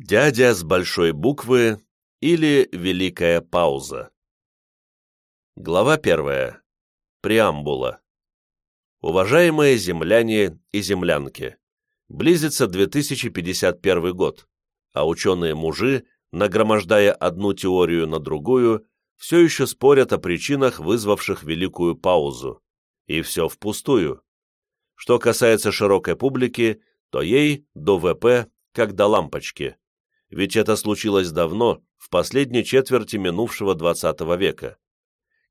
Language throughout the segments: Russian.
Дядя с большой буквы или Великая пауза. Глава первая. Преамбула. Уважаемые земляне и землянки, близится 2051 год, а ученые-мужи, нагромождая одну теорию на другую, все еще спорят о причинах, вызвавших Великую паузу. И все впустую. Что касается широкой публики, то ей до ВП как до лампочки. Ведь это случилось давно, в последней четверти минувшего XX века.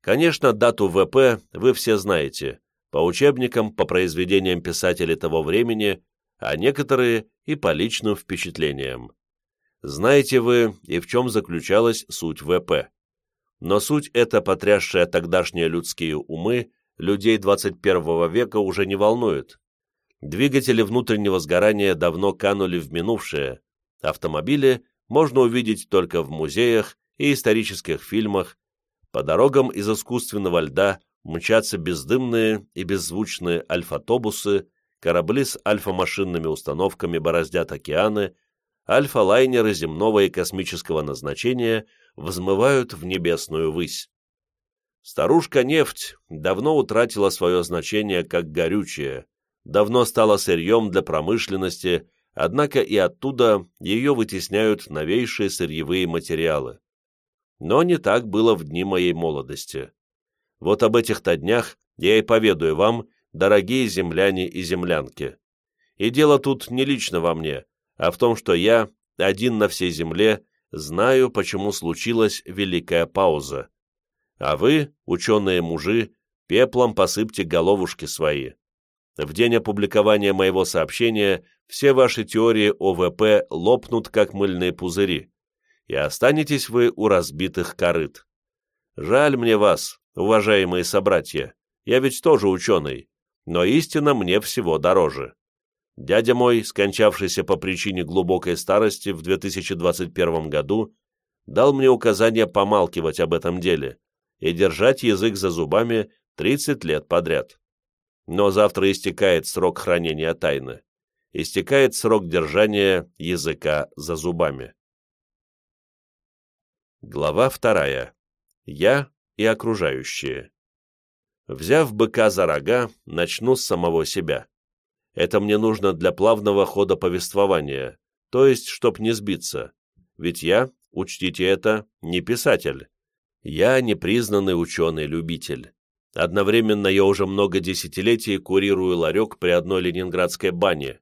Конечно, дату ВП вы все знаете, по учебникам, по произведениям писателей того времени, а некоторые и по личным впечатлениям. Знаете вы и в чем заключалась суть ВП. Но суть эта, потрясшая тогдашние людские умы, людей 21 века уже не волнует. Двигатели внутреннего сгорания давно канули в минувшее. Автомобили можно увидеть только в музеях и исторических фильмах. По дорогам из искусственного льда мчатся бездымные и беззвучные альфатобусы, корабли с альфа-машинными установками бороздят океаны, альфа-лайнеры земного и космического назначения взмывают в небесную высь. Старушка-нефть давно утратила свое значение как горючее, давно стала сырьем для промышленности, однако и оттуда ее вытесняют новейшие сырьевые материалы. Но не так было в дни моей молодости. Вот об этих-то днях я и поведаю вам, дорогие земляне и землянки. И дело тут не лично во мне, а в том, что я, один на всей земле, знаю, почему случилась великая пауза. А вы, ученые-мужи, пеплом посыпьте головушки свои. В день опубликования моего сообщения все ваши теории о ВП лопнут, как мыльные пузыри, и останетесь вы у разбитых корыт. Жаль мне вас, уважаемые собратья, я ведь тоже ученый, но истина мне всего дороже. Дядя мой, скончавшийся по причине глубокой старости в 2021 году, дал мне указание помалкивать об этом деле и держать язык за зубами 30 лет подряд. Но завтра истекает срок хранения тайны. Истекает срок держания языка за зубами. Глава вторая. Я и окружающие. Взяв быка за рога, начну с самого себя. Это мне нужно для плавного хода повествования, то есть, чтоб не сбиться. Ведь я, учтите это, не писатель. Я непризнанный ученый-любитель. Одновременно я уже много десятилетий курирую ларек при одной ленинградской бане.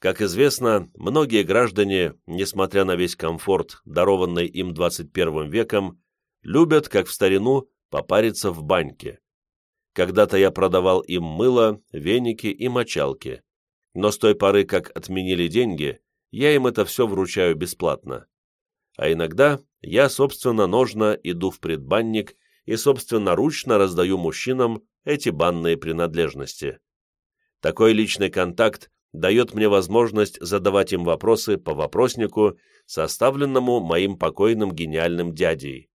Как известно, многие граждане, несмотря на весь комфорт, дарованный им 21 веком, любят, как в старину, попариться в баньке. Когда-то я продавал им мыло, веники и мочалки. Но с той поры, как отменили деньги, я им это все вручаю бесплатно. А иногда я, собственно, ножно иду в предбанник и собственноручно раздаю мужчинам эти банные принадлежности. Такой личный контакт дает мне возможность задавать им вопросы по вопроснику, составленному моим покойным гениальным дядей.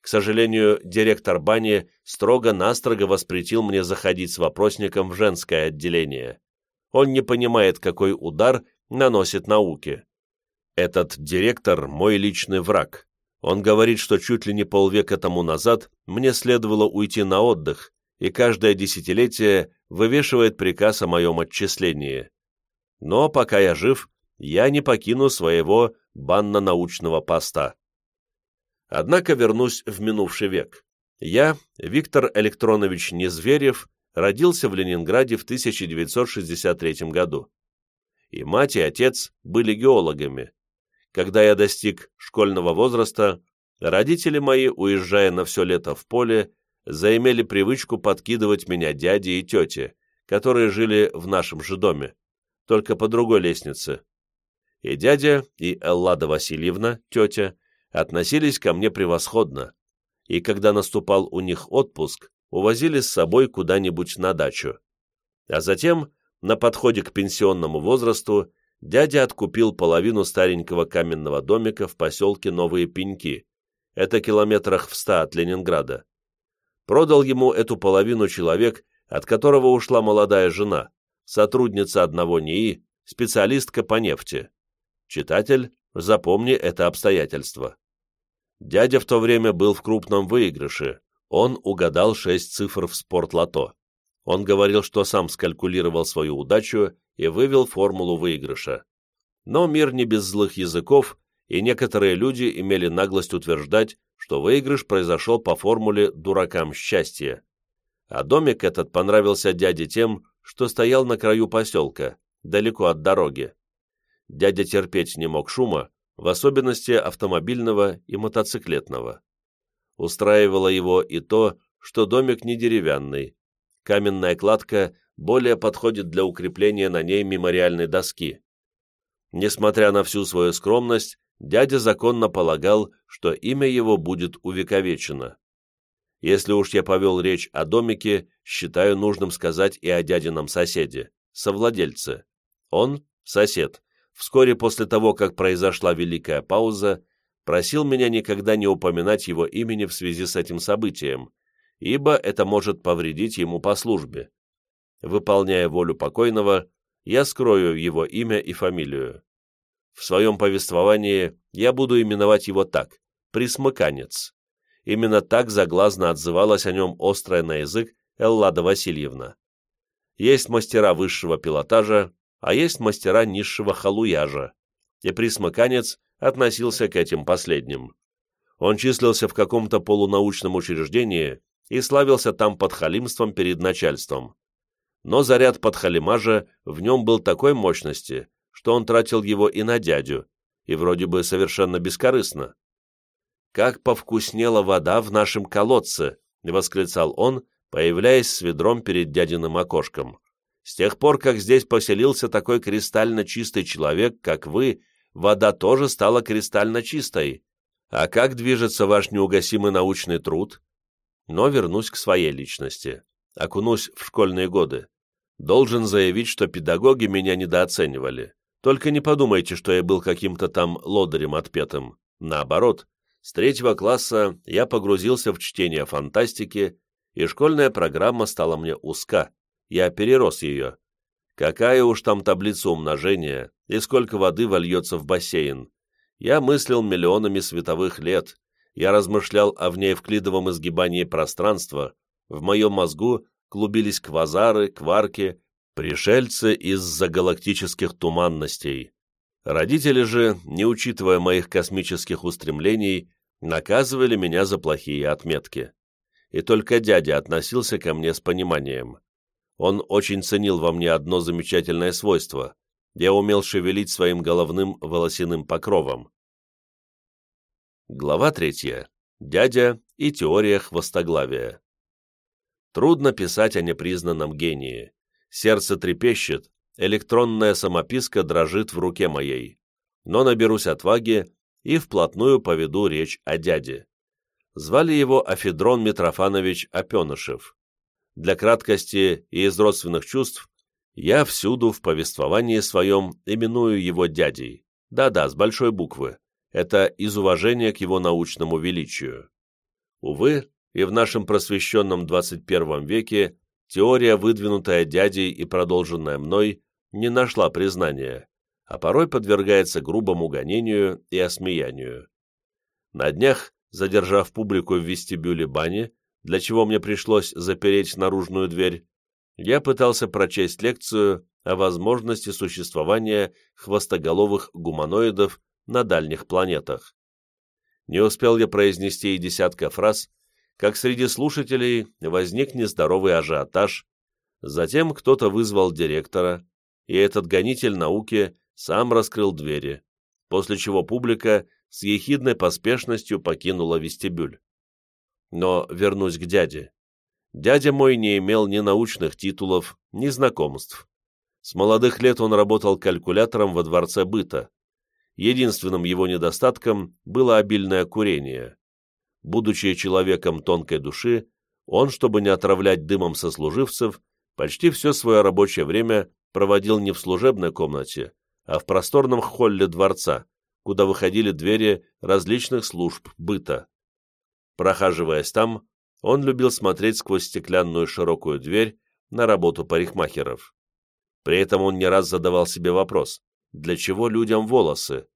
К сожалению, директор бани строго-настрого воспретил мне заходить с вопросником в женское отделение. Он не понимает, какой удар наносит науке. Этот директор – мой личный враг. Он говорит, что чуть ли не полвека тому назад мне следовало уйти на отдых, и каждое десятилетие вывешивает приказ о моем отчислении. Но пока я жив, я не покину своего банно-научного поста. Однако вернусь в минувший век. Я, Виктор Электронович Незверев, родился в Ленинграде в 1963 году. И мать, и отец были геологами. Когда я достиг школьного возраста, родители мои, уезжая на все лето в поле, заимели привычку подкидывать меня дяде и тете, которые жили в нашем же доме, только по другой лестнице. И дядя, и Эллада Васильевна, тетя, относились ко мне превосходно, и когда наступал у них отпуск, увозили с собой куда-нибудь на дачу. А затем, на подходе к пенсионному возрасту, дядя откупил половину старенького каменного домика в поселке Новые Пеньки, это километрах в ста от Ленинграда. Продал ему эту половину человек, от которого ушла молодая жена, сотрудница одного НИИ, специалистка по нефти. Читатель Запомни это обстоятельство. Дядя в то время был в крупном выигрыше. Он угадал шесть цифр в спортлото. Он говорил, что сам скалькулировал свою удачу и вывел формулу выигрыша. Но мир не без злых языков, и некоторые люди имели наглость утверждать, что выигрыш произошел по формуле «дуракам счастье». А домик этот понравился дяде тем, что стоял на краю поселка, далеко от дороги. Дядя терпеть не мог шума, в особенности автомобильного и мотоциклетного. Устраивало его и то, что домик не деревянный. Каменная кладка более подходит для укрепления на ней мемориальной доски. Несмотря на всю свою скромность, дядя законно полагал, что имя его будет увековечено. Если уж я повел речь о домике, считаю нужным сказать и о дядином соседе, совладельце. Он, сосед, вскоре после того, как произошла великая пауза, просил меня никогда не упоминать его имени в связи с этим событием, ибо это может повредить ему по службе. Выполняя волю покойного, я скрою его имя и фамилию. В своем повествовании я буду именовать его так – Присмыканец. Именно так заглазно отзывалась о нем острая на язык Эллада Васильевна. Есть мастера высшего пилотажа, а есть мастера низшего халуяжа, и присмыканец относился к этим последним. Он числился в каком-то полунаучном учреждении и славился там подхалимством перед начальством. Но заряд подхалимажа в нем был такой мощности, что он тратил его и на дядю, и вроде бы совершенно бескорыстно. «Как повкуснела вода в нашем колодце!» — восклицал он, появляясь с ведром перед дядиным окошком. С тех пор, как здесь поселился такой кристально чистый человек, как вы, вода тоже стала кристально чистой. А как движется ваш неугасимый научный труд? Но вернусь к своей личности. Окунусь в школьные годы. Должен заявить, что педагоги меня недооценивали. Только не подумайте, что я был каким-то там лодырем отпетым. Наоборот, с третьего класса я погрузился в чтение фантастики, и школьная программа стала мне узка я перерос ее. Какая уж там таблица умножения и сколько воды вольется в бассейн. Я мыслил миллионами световых лет, я размышлял о внеевклидовом изгибании пространства, в моем мозгу клубились квазары, кварки, пришельцы из-за галактических туманностей. Родители же, не учитывая моих космических устремлений, наказывали меня за плохие отметки. И только дядя относился ко мне с пониманием. Он очень ценил во мне одно замечательное свойство. Я умел шевелить своим головным волосяным покровом. Глава третья. Дядя и теория хвостоглавия. Трудно писать о непризнанном гении. Сердце трепещет, электронная самописка дрожит в руке моей. Но наберусь отваги и вплотную поведу речь о дяде. Звали его Афедрон Митрофанович Опенышев. Для краткости и из родственных чувств я всюду в повествовании своем именую его дядей. Да-да, с большой буквы. Это из уважения к его научному величию. Увы, и в нашем просвещенном 21 веке теория, выдвинутая дядей и продолженная мной, не нашла признания, а порой подвергается грубому гонению и осмеянию. На днях, задержав публику в вестибюле бани, для чего мне пришлось запереть наружную дверь, я пытался прочесть лекцию о возможности существования хвостоголовых гуманоидов на дальних планетах. Не успел я произнести и десятка фраз, как среди слушателей возник нездоровый ажиотаж, затем кто-то вызвал директора, и этот гонитель науки сам раскрыл двери, после чего публика с ехидной поспешностью покинула вестибюль. Но вернусь к дяде. Дядя мой не имел ни научных титулов, ни знакомств. С молодых лет он работал калькулятором во дворце быта. Единственным его недостатком было обильное курение. Будучи человеком тонкой души, он, чтобы не отравлять дымом сослуживцев, почти все свое рабочее время проводил не в служебной комнате, а в просторном холле дворца, куда выходили двери различных служб быта. Прохаживаясь там, он любил смотреть сквозь стеклянную широкую дверь на работу парикмахеров. При этом он не раз задавал себе вопрос, для чего людям волосы?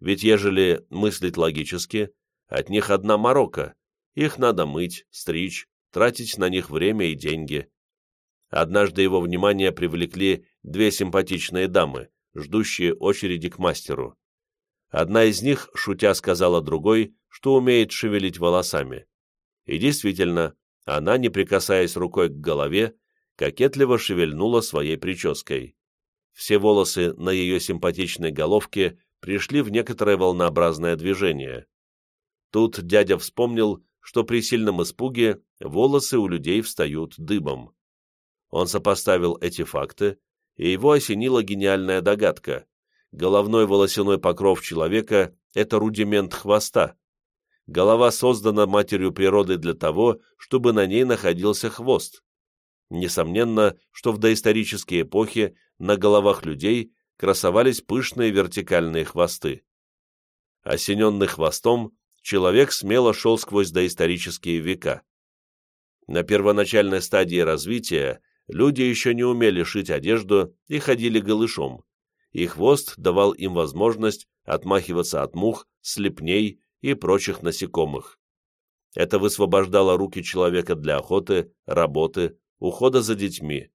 ведь ежели мыслить логически, от них одна морока, их надо мыть, стричь, тратить на них время и деньги. Однажды его внимание привлекли две симпатичные дамы, ждущие очереди к мастеру. Одна из них, шутя, сказала другой, что умеет шевелить волосами. И действительно, она, не прикасаясь рукой к голове, кокетливо шевельнула своей прической. Все волосы на ее симпатичной головке пришли в некоторое волнообразное движение. Тут дядя вспомнил, что при сильном испуге волосы у людей встают дыбом. Он сопоставил эти факты, и его осенила гениальная догадка. Головной волосяной покров человека – это рудимент хвоста. Голова создана матерью природы для того, чтобы на ней находился хвост. Несомненно, что в доисторические эпохи на головах людей красовались пышные вертикальные хвосты. Осененный хвостом, человек смело шел сквозь доисторические века. На первоначальной стадии развития люди еще не умели шить одежду и ходили голышом, и хвост давал им возможность отмахиваться от мух, слепней и прочих насекомых. Это высвобождало руки человека для охоты, работы, ухода за детьми.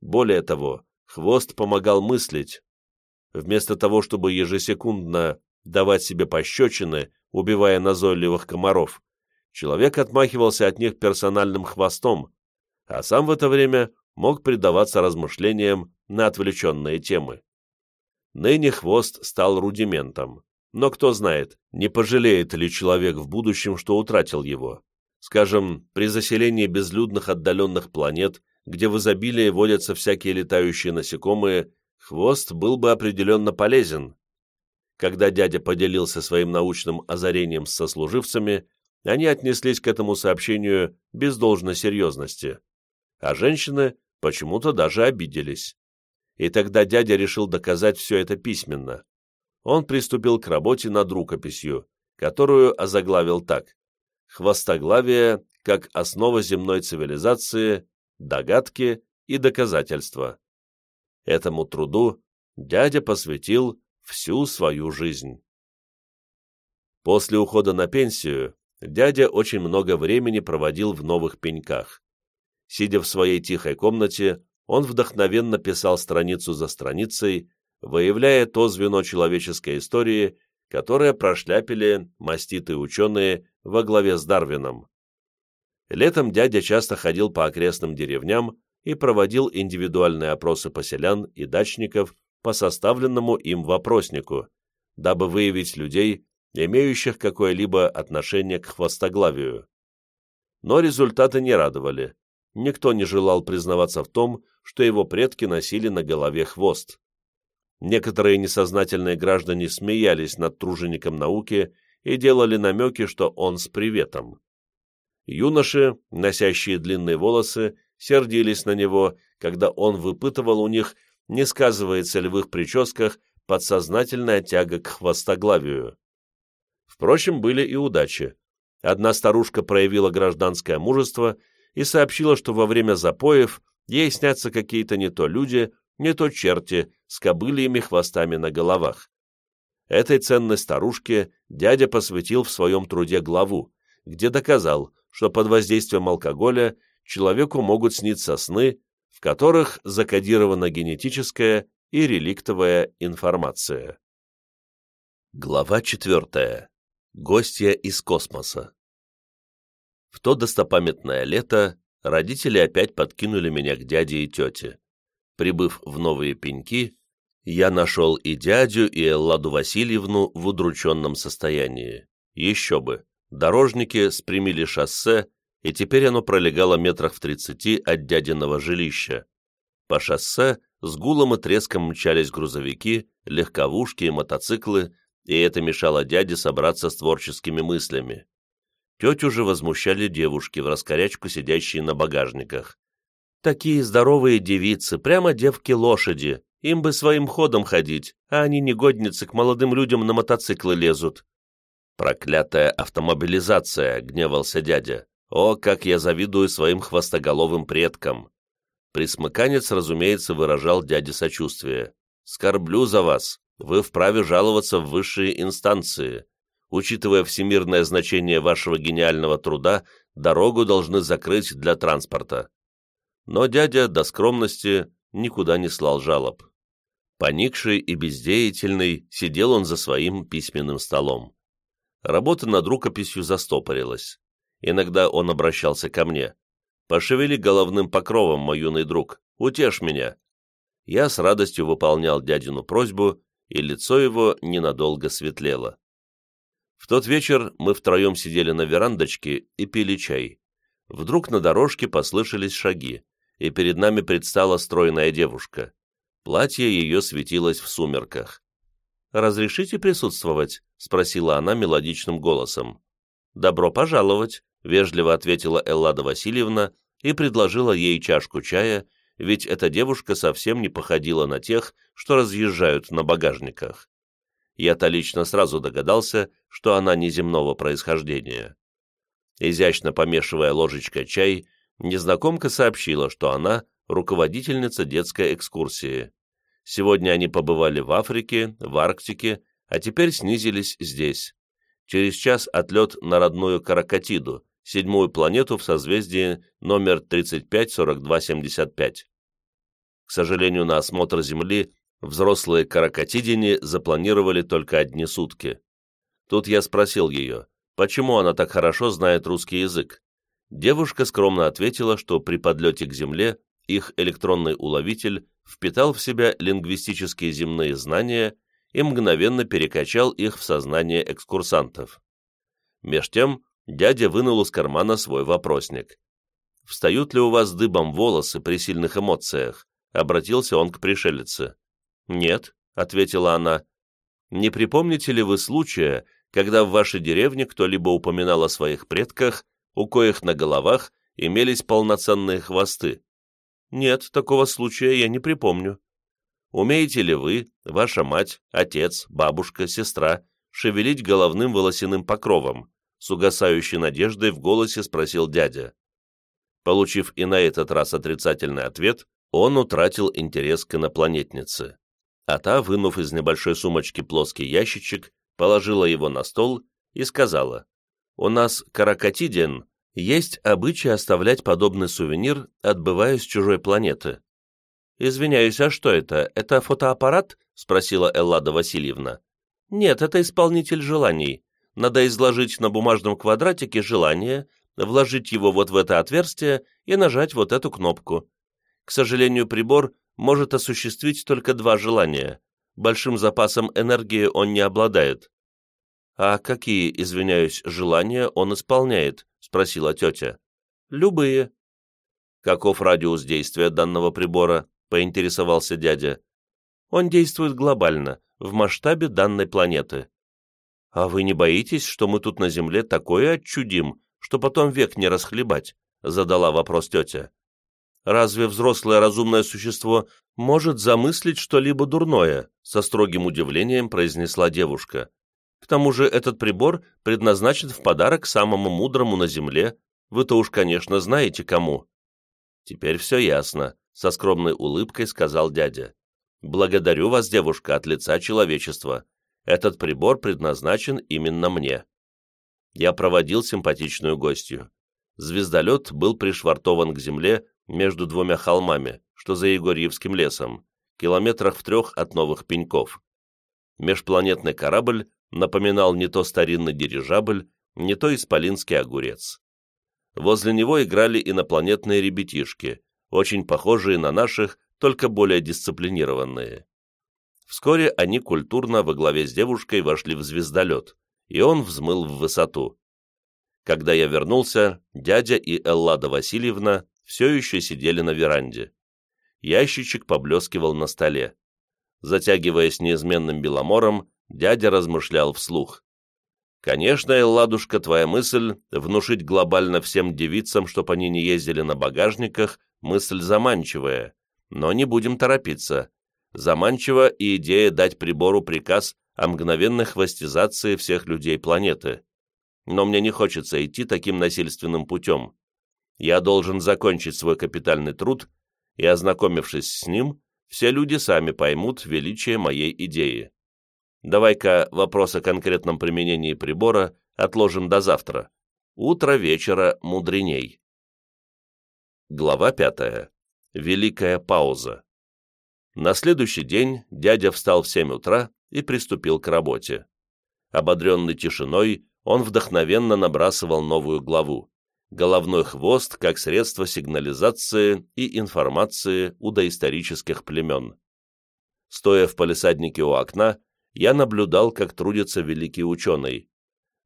Более того, хвост помогал мыслить. Вместо того, чтобы ежесекундно давать себе пощечины, убивая назойливых комаров, человек отмахивался от них персональным хвостом, а сам в это время мог предаваться размышлениям на отвлеченные темы. Ныне хвост стал рудиментом. Но кто знает, не пожалеет ли человек в будущем, что утратил его. Скажем, при заселении безлюдных отдаленных планет, где в изобилии водятся всякие летающие насекомые, хвост был бы определенно полезен. Когда дядя поделился своим научным озарением с сослуживцами, они отнеслись к этому сообщению без должной серьезности, а женщины почему-то даже обиделись. И тогда дядя решил доказать все это письменно он приступил к работе над рукописью, которую озаглавил так «Хвостоглавие как основа земной цивилизации, догадки и доказательства». Этому труду дядя посвятил всю свою жизнь. После ухода на пенсию дядя очень много времени проводил в новых пеньках. Сидя в своей тихой комнате, он вдохновенно писал страницу за страницей, выявляя то звено человеческой истории, которое прошляпили маститые ученые во главе с Дарвином. Летом дядя часто ходил по окрестным деревням и проводил индивидуальные опросы поселян и дачников по составленному им вопроснику, дабы выявить людей, имеющих какое-либо отношение к хвостоглавию. Но результаты не радовали. Никто не желал признаваться в том, что его предки носили на голове хвост. Некоторые несознательные граждане смеялись над тружеником науки и делали намеки, что он с приветом. Юноши, носящие длинные волосы, сердились на него, когда он выпытывал у них, не сказывается ли в их прическах подсознательная тяга к хвостоглавию. Впрочем, были и удачи. Одна старушка проявила гражданское мужество и сообщила, что во время запоев ей снятся какие-то не то люди, не то черти с кобыльями хвостами на головах. Этой ценной старушке дядя посвятил в своем труде главу, где доказал, что под воздействием алкоголя человеку могут сниться сны, в которых закодирована генетическая и реликтовая информация. Глава четвертая. Гостья из космоса. В то достопамятное лето родители опять подкинули меня к дяде и тете. Прибыв в новые пеньки, я нашел и дядю, и Элладу Васильевну в удрученном состоянии. Еще бы, дорожники спрямили шоссе, и теперь оно пролегало метрах в тридцати от дядиного жилища. По шоссе с гулом и треском мчались грузовики, легковушки и мотоциклы, и это мешало дяде собраться с творческими мыслями. Тетю же возмущали девушки в раскорячку, сидящие на багажниках. Такие здоровые девицы, прямо девки-лошади, им бы своим ходом ходить, а они негодницы к молодым людям на мотоциклы лезут. Проклятая автомобилизация, гневался дядя. О, как я завидую своим хвостоголовым предкам. Присмыканец, разумеется, выражал дяде сочувствие. «Скорблю за вас. вы вправе жаловаться в высшие инстанции. Учитывая всемирное значение вашего гениального труда, дорогу должны закрыть для транспорта. Но дядя до скромности никуда не слал жалоб. Поникший и бездеятельный сидел он за своим письменным столом. Работа над рукописью застопорилась. Иногда он обращался ко мне. «Пошевели головным покровом, мой юный друг, утешь меня». Я с радостью выполнял дядину просьбу, и лицо его ненадолго светлело. В тот вечер мы втроем сидели на верандочке и пили чай. Вдруг на дорожке послышались шаги, и перед нами предстала стройная девушка. Платье ее светилось в сумерках. «Разрешите присутствовать?» — спросила она мелодичным голосом. «Добро пожаловать», — вежливо ответила Эллада Васильевна и предложила ей чашку чая, ведь эта девушка совсем не походила на тех, что разъезжают на багажниках. Я-то лично сразу догадался, что она неземного происхождения. Изящно помешивая ложечкой чай, незнакомка сообщила, что она руководительница детской экскурсии. Сегодня они побывали в Африке, в Арктике, а теперь снизились здесь. Через час отлет на родную Каракатиду, седьмую планету в созвездии номер 354275. К сожалению, на осмотр Земли взрослые каракатидине запланировали только одни сутки. Тут я спросил ее, почему она так хорошо знает русский язык. Девушка скромно ответила, что при подлете к Земле их электронный уловитель впитал в себя лингвистические земные знания и мгновенно перекачал их в сознание экскурсантов. Меж тем дядя вынул из кармана свой вопросник. «Встают ли у вас дыбом волосы при сильных эмоциях?» — обратился он к пришелице. «Нет», — ответила она. «Не припомните ли вы случая, когда в вашей деревне кто-либо упоминал о своих предках, у коих на головах имелись полноценные хвосты?» «Нет, такого случая я не припомню». «Умеете ли вы, ваша мать, отец, бабушка, сестра, шевелить головным волосяным покровом?» С угасающей надеждой в голосе спросил дядя. Получив и на этот раз отрицательный ответ, он утратил интерес к инопланетнице. А та, вынув из небольшой сумочки плоский ящичек, положила его на стол и сказала, «У нас, каракатиден, есть обычай оставлять подобный сувенир, отбывая с чужой планеты». «Извиняюсь, а что это? Это фотоаппарат?» — спросила Эллада Васильевна. «Нет, это исполнитель желаний. Надо изложить на бумажном квадратике желание, вложить его вот в это отверстие и нажать вот эту кнопку. К сожалению, прибор может осуществить только два желания. Большим запасом энергии он не обладает. «А какие, извиняюсь, желания он исполняет?» — спросила тетя. «Любые». «Каков радиус действия данного прибора?» — поинтересовался дядя. «Он действует глобально, в масштабе данной планеты». «А вы не боитесь, что мы тут на Земле такое отчудим, что потом век не расхлебать?» — задала вопрос тетя. Разве взрослое разумное существо может замыслить что-либо дурное?» со строгим удивлением произнесла девушка. «К тому же этот прибор предназначен в подарок самому мудрому на Земле. Вы-то уж, конечно, знаете, кому». «Теперь все ясно», — со скромной улыбкой сказал дядя. «Благодарю вас, девушка, от лица человечества. Этот прибор предназначен именно мне». Я проводил симпатичную гостью. Звездолет был пришвартован к земле между двумя холмами, что за Егорьевским лесом, километрах в трех от новых пеньков. Межпланетный корабль напоминал не то старинный дирижабль, не то исполинский огурец. Возле него играли инопланетные ребятишки, очень похожие на наших, только более дисциплинированные. Вскоре они культурно во главе с девушкой вошли в звездолет, и он взмыл в высоту. Когда я вернулся, дядя и Эллада Васильевна все еще сидели на веранде. Ящичек поблескивал на столе. Затягиваясь неизменным беломором, дядя размышлял вслух. «Конечно, Элладушка, твоя мысль — внушить глобально всем девицам, чтоб они не ездили на багажниках, мысль заманчивая. Но не будем торопиться. Заманчива и идея дать прибору приказ о мгновенной хвостизации всех людей планеты. Но мне не хочется идти таким насильственным путем. Я должен закончить свой капитальный труд, и, ознакомившись с ним, все люди сами поймут величие моей идеи. Давай-ка вопрос о конкретном применении прибора отложим до завтра. Утро вечера мудреней. Глава пятая. Великая пауза. На следующий день дядя встал в семь утра и приступил к работе. Ободренный тишиной, он вдохновенно набрасывал новую главу «Головной хвост как средство сигнализации и информации у доисторических племен». Стоя в палисаднике у окна, я наблюдал, как трудится великий ученый.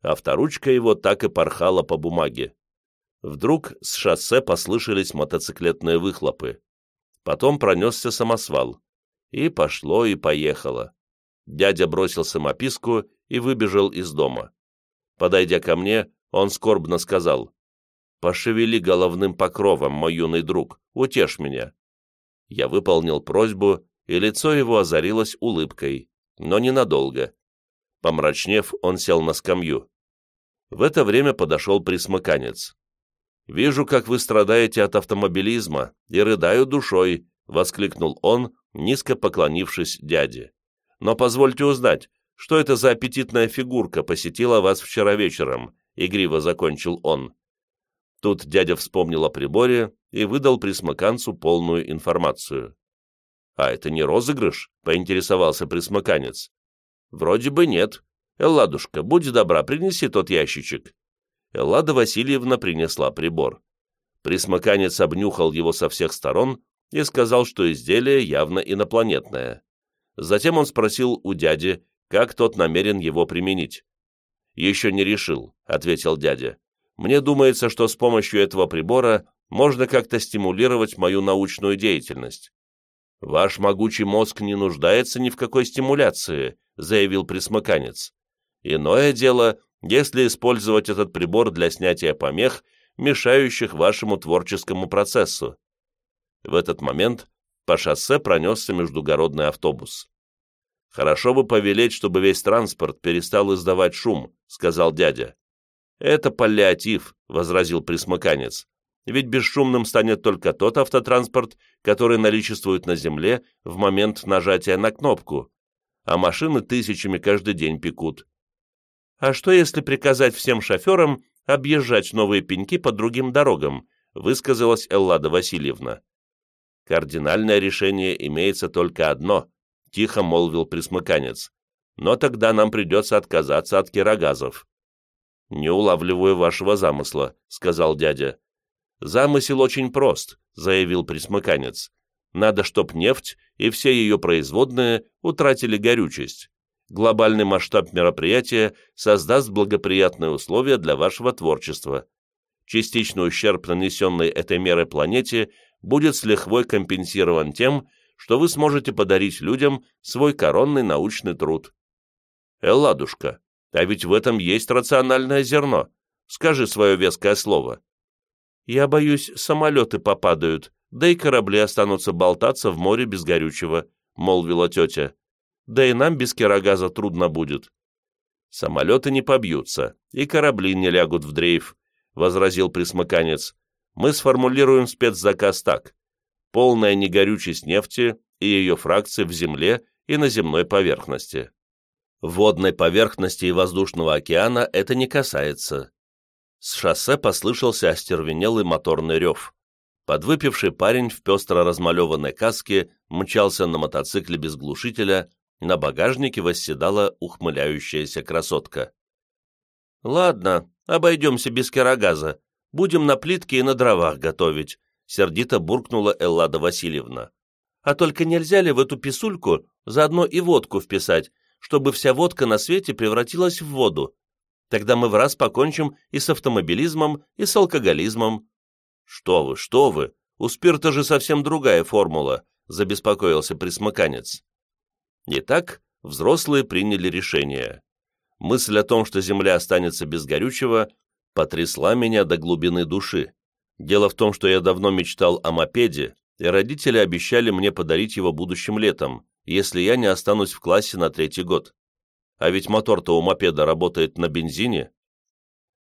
Авторучка его так и порхала по бумаге. Вдруг с шоссе послышались мотоциклетные выхлопы. Потом пронесся самосвал. И пошло, и поехало. Дядя бросил самописку и выбежал из дома. Подойдя ко мне, он скорбно сказал, «Пошевели головным покровом, мой юный друг, утешь меня». Я выполнил просьбу, и лицо его озарилось улыбкой, но ненадолго. Помрачнев, он сел на скамью. В это время подошел присмыканец. «Вижу, как вы страдаете от автомобилизма, и рыдаю душой», — воскликнул он, низко поклонившись дяде. «Но позвольте узнать, что это за аппетитная фигурка посетила вас вчера вечером?» — игриво закончил он. Тут дядя вспомнил о приборе и выдал присмыканцу полную информацию. «А это не розыгрыш?» — поинтересовался присмыканец. «Вроде бы нет. Элладушка, будь добра, принеси тот ящичек». Эллада Васильевна принесла прибор. Присмыканец обнюхал его со всех сторон и сказал, что изделие явно инопланетное. Затем он спросил у дяди, как тот намерен его применить. «Еще не решил», — ответил дядя. «Мне думается, что с помощью этого прибора можно как-то стимулировать мою научную деятельность». «Ваш могучий мозг не нуждается ни в какой стимуляции», — заявил присмыканец. «Иное дело, если использовать этот прибор для снятия помех, мешающих вашему творческому процессу. В этот момент по шоссе пронесся междугородный автобус. «Хорошо бы повелеть, чтобы весь транспорт перестал издавать шум», — сказал дядя. «Это паллиатив», — возразил присмыканец. «Ведь бесшумным станет только тот автотранспорт, который наличествует на земле в момент нажатия на кнопку, а машины тысячами каждый день пекут. А что, если приказать всем шоферам объезжать новые пеньки по другим дорогам, высказалась Эллада Васильевна. Кардинальное решение имеется только одно, тихо молвил присмыканец. Но тогда нам придется отказаться от кирогазов. Не улавливаю вашего замысла, сказал дядя. Замысел очень прост, заявил присмыканец. Надо, чтоб нефть и все ее производные утратили горючесть глобальный масштаб мероприятия создаст благоприятные условия для вашего творчества. Частичный ущерб, нанесенный этой мерой планете, будет с лихвой компенсирован тем, что вы сможете подарить людям свой коронный научный труд. Элладушка, а ведь в этом есть рациональное зерно. Скажи свое веское слово. Я боюсь, самолеты попадают, да и корабли останутся болтаться в море без горючего, молвила тетя да и нам без керогаза трудно будет. Самолеты не побьются, и корабли не лягут в дрейф, — возразил присмыканец. Мы сформулируем спецзаказ так. Полная негорючесть нефти и ее фракции в земле и на земной поверхности. Водной поверхности и воздушного океана это не касается. С шоссе послышался остервенелый моторный рев. Подвыпивший парень в пестро размалеванной каске мчался на мотоцикле без глушителя, на багажнике восседала ухмыляющаяся красотка. «Ладно, обойдемся без керогаза. Будем на плитке и на дровах готовить», — сердито буркнула Эллада Васильевна. «А только нельзя ли в эту писульку заодно и водку вписать, чтобы вся водка на свете превратилась в воду? Тогда мы в раз покончим и с автомобилизмом, и с алкоголизмом». «Что вы, что вы! У спирта же совсем другая формула», — забеспокоился присмыканец. Итак, взрослые приняли решение. Мысль о том, что Земля останется без горючего, потрясла меня до глубины души. Дело в том, что я давно мечтал о мопеде, и родители обещали мне подарить его будущим летом, если я не останусь в классе на третий год. А ведь мотор-то у мопеда работает на бензине.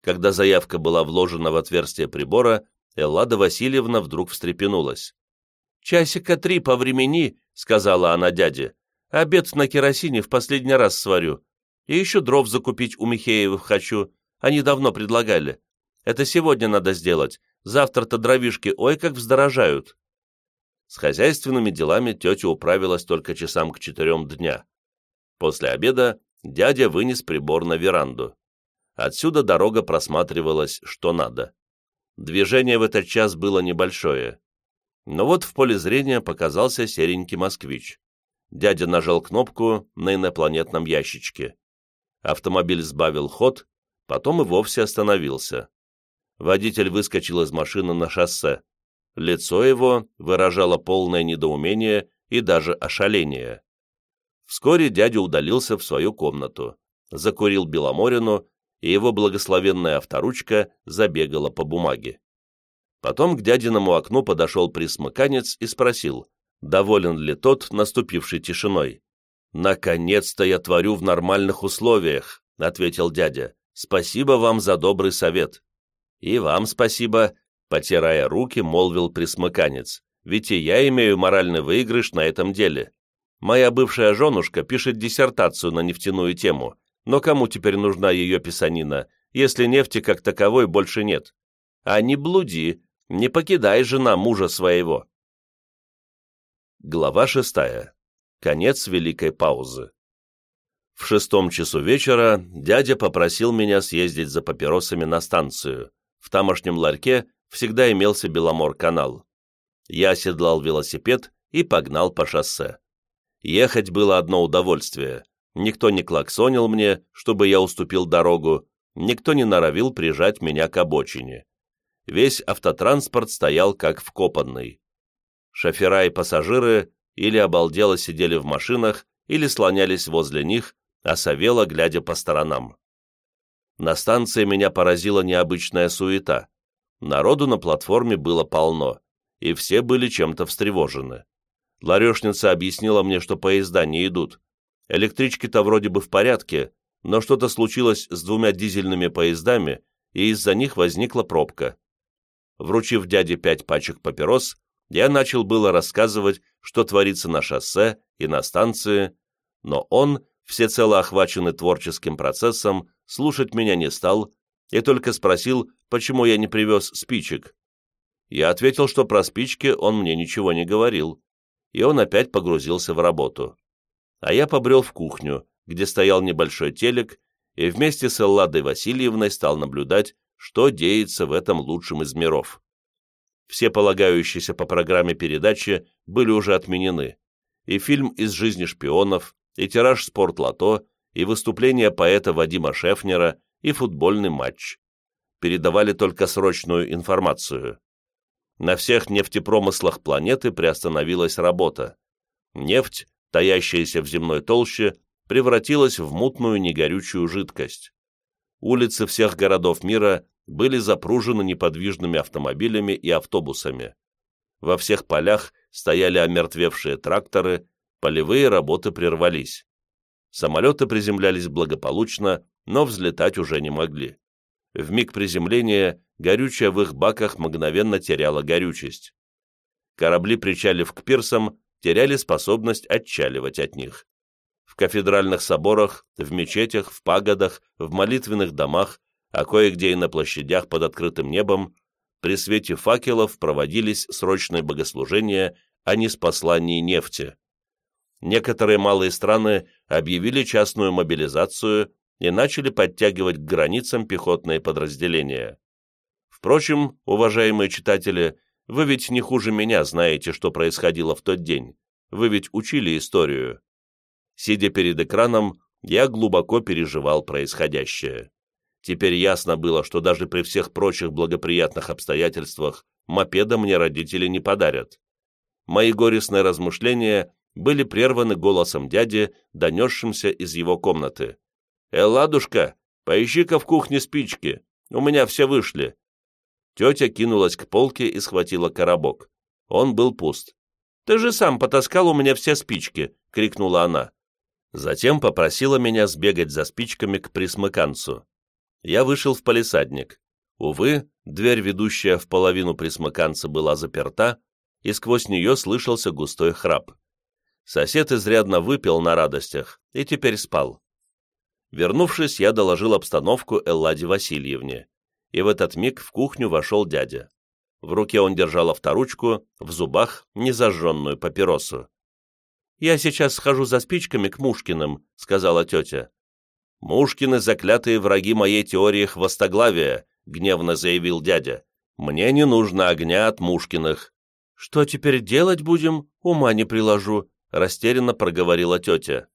Когда заявка была вложена в отверстие прибора, Эллада Васильевна вдруг встрепенулась. «Часика три по времени», — сказала она дяде, Обед на керосине в последний раз сварю. И еще дров закупить у Михеевых хочу. Они давно предлагали. Это сегодня надо сделать. Завтра-то дровишки ой как вздорожают. С хозяйственными делами тетя управилась только часам к четырем дня. После обеда дядя вынес прибор на веранду. Отсюда дорога просматривалась что надо. Движение в этот час было небольшое. Но вот в поле зрения показался серенький москвич. Дядя нажал кнопку на инопланетном ящичке. Автомобиль сбавил ход, потом и вовсе остановился. Водитель выскочил из машины на шоссе. Лицо его выражало полное недоумение и даже ошаление. Вскоре дядя удалился в свою комнату, закурил Беломорину, и его благословенная авторучка забегала по бумаге. Потом к дядиному окну подошел присмыканец и спросил, доволен ли тот наступившей тишиной. «Наконец-то я творю в нормальных условиях», — ответил дядя. «Спасибо вам за добрый совет». «И вам спасибо», — потирая руки, молвил присмыканец. «Ведь и я имею моральный выигрыш на этом деле. Моя бывшая женушка пишет диссертацию на нефтяную тему, но кому теперь нужна ее писанина, если нефти как таковой больше нет? А не блуди, не покидай жена мужа своего. Глава шестая. Конец великой паузы. В шестом часу вечера дядя попросил меня съездить за папиросами на станцию. В тамошнем ларьке всегда имелся Беломор-канал. Я оседлал велосипед и погнал по шоссе. Ехать было одно удовольствие. Никто не клаксонил мне, чтобы я уступил дорогу, никто не норовил прижать меня к обочине весь автотранспорт стоял как вкопанный. Шофера и пассажиры или обалдело сидели в машинах, или слонялись возле них, а Савела, глядя по сторонам. На станции меня поразила необычная суета. Народу на платформе было полно, и все были чем-то встревожены. Ларешница объяснила мне, что поезда не идут. Электрички-то вроде бы в порядке, но что-то случилось с двумя дизельными поездами, и из-за них возникла пробка. Вручив дяде пять пачек папирос, я начал было рассказывать, что творится на шоссе и на станции, но он, всецело охваченный творческим процессом, слушать меня не стал и только спросил, почему я не привез спичек. Я ответил, что про спички он мне ничего не говорил, и он опять погрузился в работу. А я побрел в кухню, где стоял небольшой телек, и вместе с Элладой Васильевной стал наблюдать, что деется в этом лучшем из миров. Все полагающиеся по программе передачи были уже отменены, и фильм «Из жизни шпионов», и тираж «Спорт-лото», и выступление поэта Вадима Шефнера, и футбольный матч. Передавали только срочную информацию. На всех нефтепромыслах планеты приостановилась работа. Нефть, таящаяся в земной толще, превратилась в мутную негорючую жидкость. Улицы всех городов мира были запружены неподвижными автомобилями и автобусами. Во всех полях стояли омертвевшие тракторы, полевые работы прервались. Самолеты приземлялись благополучно, но взлетать уже не могли. В миг приземления горючее в их баках мгновенно теряло горючесть. Корабли, причалив к пирсам, теряли способность отчаливать от них. В кафедральных соборах, в мечетях, в пагодах, в молитвенных домах а кое-где и на площадях под открытым небом при свете факелов проводились срочные богослужения о неспослании нефти. Некоторые малые страны объявили частную мобилизацию и начали подтягивать к границам пехотные подразделения. Впрочем, уважаемые читатели, вы ведь не хуже меня знаете, что происходило в тот день. Вы ведь учили историю. Сидя перед экраном, я глубоко переживал происходящее. Теперь ясно было, что даже при всех прочих благоприятных обстоятельствах мопеда мне родители не подарят. Мои горестные размышления были прерваны голосом дяди, донесшимся из его комнаты. «Элладушка, поищи-ка в кухне спички, у меня все вышли». Тетя кинулась к полке и схватила коробок. Он был пуст. «Ты же сам потаскал у меня все спички!» — крикнула она. Затем попросила меня сбегать за спичками к присмыканцу я вышел в палисадник. Увы, дверь, ведущая в половину присмыканца, была заперта, и сквозь нее слышался густой храп. Сосед изрядно выпил на радостях и теперь спал. Вернувшись, я доложил обстановку Элладе Васильевне, и в этот миг в кухню вошел дядя. В руке он держал авторучку, в зубах незажженную папиросу. «Я сейчас схожу за спичками к Мушкиным», — сказала тетя. «Мушкины — заклятые враги моей теории хвостоглавия», — гневно заявил дядя. «Мне не нужно огня от Мушкиных». «Что теперь делать будем? Ума не приложу», — растерянно проговорила тетя.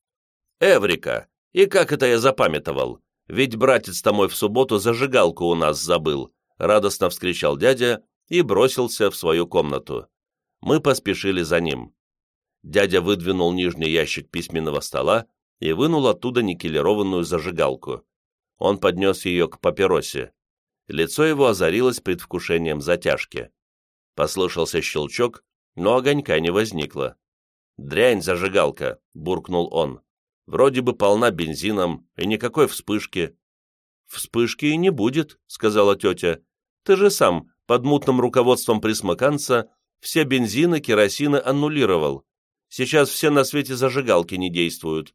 «Эврика! И как это я запамятовал? Ведь братец-то мой в субботу зажигалку у нас забыл», — радостно вскричал дядя и бросился в свою комнату. Мы поспешили за ним. Дядя выдвинул нижний ящик письменного стола и вынул оттуда никелированную зажигалку. Он поднес ее к папиросе. Лицо его озарилось предвкушением затяжки. Послышался щелчок, но огонька не возникло. «Дрянь зажигалка!» — буркнул он. «Вроде бы полна бензином и никакой вспышки». «Вспышки и не будет», — сказала тетя. «Ты же сам под мутным руководством присмыканца все бензины, керосины аннулировал. Сейчас все на свете зажигалки не действуют».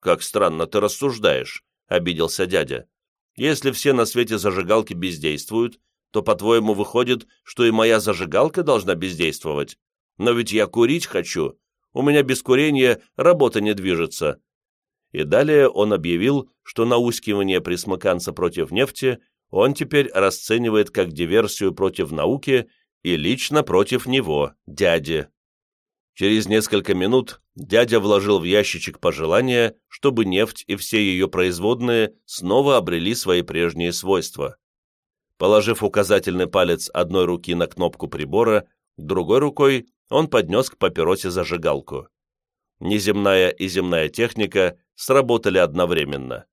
«Как странно ты рассуждаешь», — обиделся дядя. «Если все на свете зажигалки бездействуют, то, по-твоему, выходит, что и моя зажигалка должна бездействовать? Но ведь я курить хочу. У меня без курения работа не движется». И далее он объявил, что наускивание присмыканца против нефти он теперь расценивает как диверсию против науки и лично против него, дяди. Через несколько минут дядя вложил в ящичек пожелание, чтобы нефть и все ее производные снова обрели свои прежние свойства. Положив указательный палец одной руки на кнопку прибора, другой рукой он поднес к папиросе зажигалку. Неземная и земная техника сработали одновременно.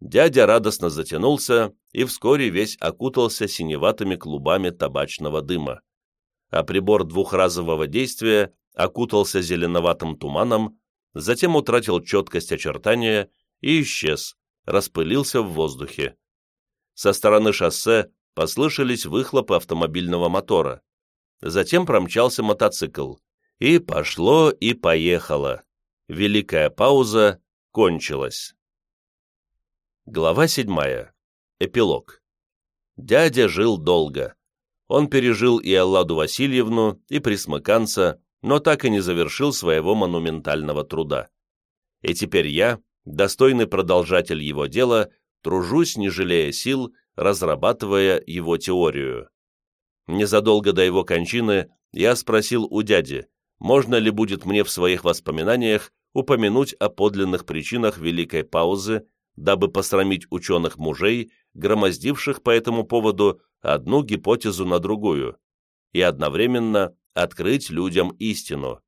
Дядя радостно затянулся и вскоре весь окутался синеватыми клубами табачного дыма. А прибор двухразового действия окутался зеленоватым туманом, затем утратил четкость очертания и исчез, распылился в воздухе. Со стороны шоссе послышались выхлопы автомобильного мотора. Затем промчался мотоцикл. И пошло, и поехало. Великая пауза кончилась. Глава седьмая. Эпилог. Дядя жил долго. Он пережил и Алладу Васильевну, и Присмыканца, но так и не завершил своего монументального труда. И теперь я, достойный продолжатель его дела, тружусь, не жалея сил, разрабатывая его теорию. Незадолго до его кончины я спросил у дяди, можно ли будет мне в своих воспоминаниях упомянуть о подлинных причинах Великой Паузы дабы посрамить ученых-мужей, громоздивших по этому поводу одну гипотезу на другую, и одновременно открыть людям истину.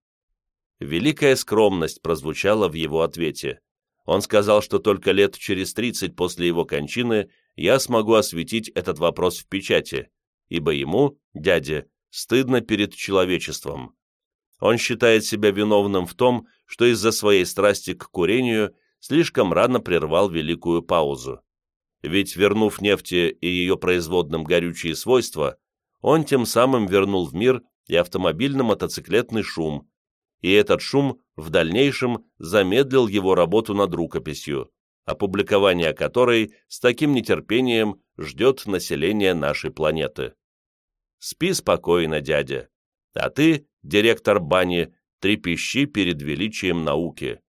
Великая скромность прозвучала в его ответе. Он сказал, что только лет через 30 после его кончины я смогу осветить этот вопрос в печати, ибо ему, дяде, стыдно перед человечеством. Он считает себя виновным в том, что из-за своей страсти к курению слишком рано прервал великую паузу. Ведь, вернув нефти и ее производным горючие свойства, он тем самым вернул в мир и автомобильно-мотоциклетный шум, и этот шум в дальнейшем замедлил его работу над рукописью, опубликование которой с таким нетерпением ждет население нашей планеты. Спи спокойно, дядя, а ты, директор бани, трепещи перед величием науки.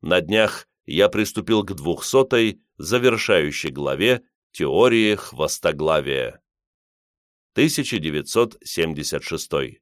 На днях я приступил к двухсотой, завершающей главе теории хвостоглавия. 1976